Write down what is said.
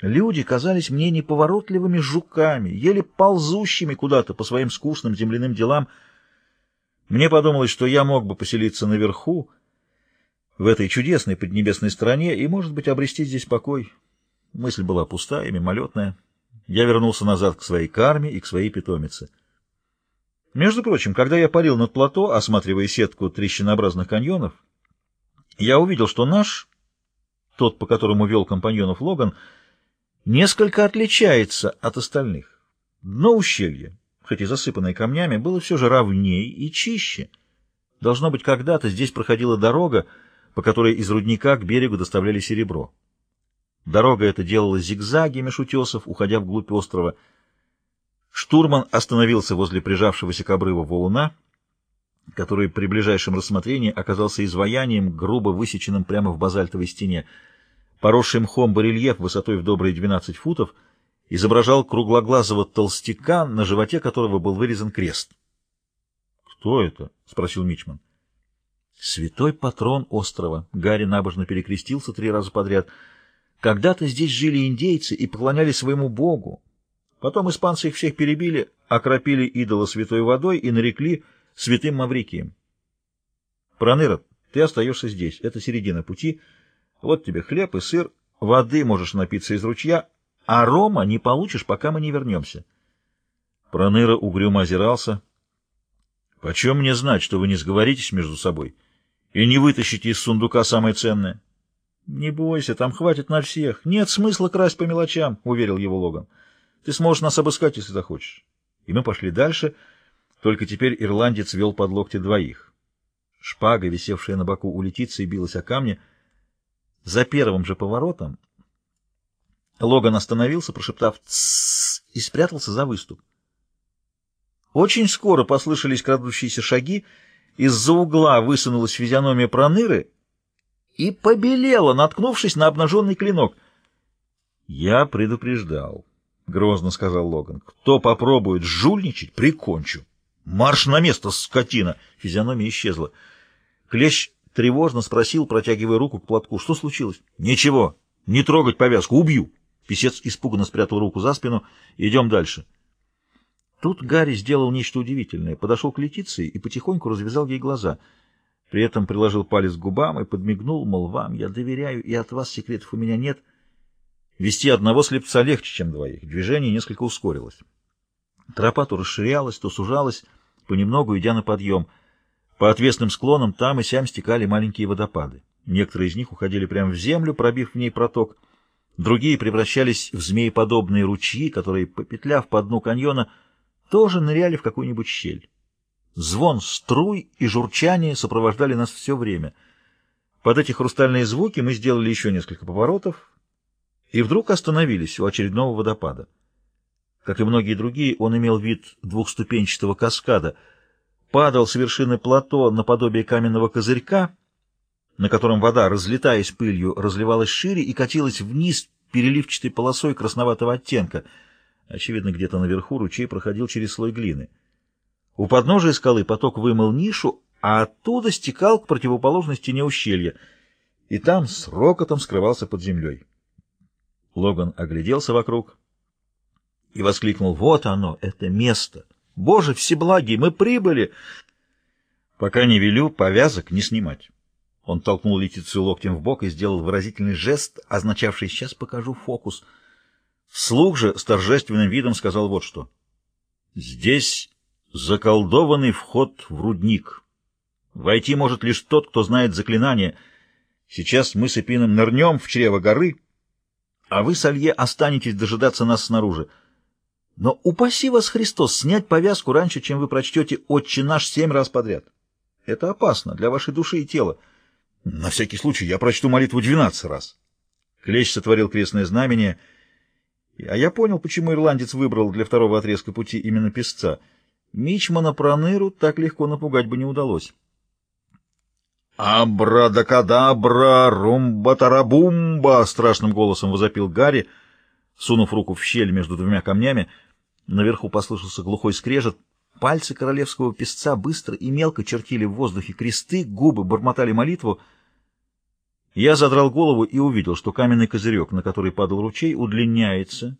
Люди казались мне неповоротливыми жуками, еле ползущими куда-то по своим скучным земляным делам. Мне подумалось, что я мог бы поселиться наверху, в этой чудесной поднебесной стране, и, может быть, обрести здесь покой. Мысль была пустая, мимолетная. Я вернулся назад к своей карме и к своей питомице. Между прочим, когда я парил над плато, осматривая сетку трещинообразных каньонов, я увидел, что наш, тот, по которому вел компаньонов Логан, несколько отличается от остальных. Дно ущелья, хоть и засыпанное камнями, было все же ровнее и чище. Должно быть, когда-то здесь проходила дорога, по которой из рудника к берегу доставляли серебро. Дорога эта делала зигзаги меж утесов, уходя вглубь острова. Штурман остановился возле прижавшегося к обрыву валуна, который при ближайшем рассмотрении оказался изваянием, грубо высеченным прямо в базальтовой стене. Поросший мхом барельеф высотой в добрые 12 футов изображал круглоглазого толстяка, на животе которого был вырезан крест. — Кто это? — спросил Мичман. — Святой патрон острова. Гарри набожно перекрестился три раза подряд. Когда-то здесь жили индейцы и поклонялись своему богу. Потом испанцы их всех перебили, окропили идола святой водой и нарекли святым Маврикием. Проныра, ты остаешься здесь. Это середина пути. Вот тебе хлеб и сыр. Воды можешь напиться из ручья, а рома не получишь, пока мы не вернемся. Проныра угрюмо озирался. — Почем мне знать, что вы не сговоритесь между собой и не вытащите из сундука самое ценное? — Не бойся, там хватит на всех. Нет смысла красть по мелочам, — уверил его Логан. — Ты сможешь нас обыскать, если захочешь. И мы пошли дальше, только теперь ирландец вел под локти двоих. Шпага, висевшая на боку у Летиции, билась о камни. За первым же поворотом Логан остановился, прошептав «Тссс» и спрятался за выступ. Очень скоро послышались крадущиеся шаги, из-за угла высунулась физиономия проныры и побелела, наткнувшись на обнаженный клинок. «Я предупреждал», — грозно сказал Логан. «Кто попробует жульничать, прикончу». «Марш на место, скотина!» Физиономия исчезла. Клещ тревожно спросил, протягивая руку к платку. «Что случилось?» «Ничего. Не трогать повязку. Убью!» Песец испуганно спрятал руку за спину. «Идем дальше». Тут Гарри сделал нечто удивительное. Подошел к Летиции и потихоньку развязал ей глаза. При этом приложил палец к губам и подмигнул, мол, вам я доверяю, и от вас секретов у меня нет. Вести одного слепца легче, чем двоих. Движение несколько ускорилось. Тропа то расширялась, то сужалась, понемногу идя на подъем. По отвесным склонам там и сям стекали маленькие водопады. Некоторые из них уходили прямо в землю, пробив в ней проток. Другие превращались в змееподобные ручьи, которые, попетляв по дну каньона, тоже ныряли в какую-нибудь щель. Звон струй и журчание сопровождали нас все время. Под эти хрустальные звуки мы сделали еще несколько поворотов и вдруг остановились у очередного водопада. Как и многие другие, он имел вид двухступенчатого каскада, падал с вершины плато наподобие каменного козырька, на котором вода, разлетаясь пылью, разливалась шире и катилась вниз переливчатой полосой красноватого оттенка — Очевидно, где-то наверху ручей проходил через слой глины. У подножия скалы поток вымыл нишу, а оттуда стекал к противоположной стене ущелья, и там с рокотом скрывался под землей. Логан огляделся вокруг и воскликнул, «Вот оно, это место! Боже всеблагий, мы прибыли!» «Пока не велю, повязок не снимать». Он толкнул Летицию локтем в бок и сделал выразительный жест, означавший «сейчас покажу фокус». Слух же с торжественным видом сказал вот что. «Здесь заколдованный вход в рудник. Войти может лишь тот, кто знает заклинание. Сейчас мы с Эпином нырнем в чрево горы, а вы, Салье, останетесь дожидаться нас снаружи. Но упаси вас Христос снять повязку раньше, чем вы прочтете «Отче наш» семь раз подряд. Это опасно для вашей души и тела. На всякий случай я прочту молитву двенадцать раз. Клещ сотворил крестное знамение — а я понял, почему ирландец выбрал для второго отрезка пути именно песца. Мичмана Проныру так легко напугать бы не удалось. «Абракадабра, румба-тарабумба!» — страшным голосом возопил Гарри, сунув руку в щель между двумя камнями. Наверху послышался глухой скрежет. Пальцы королевского песца быстро и мелко чертили в воздухе кресты, губы бормотали молитву. Я задрал голову и увидел, что каменный козырек, на который падал ручей, удлиняется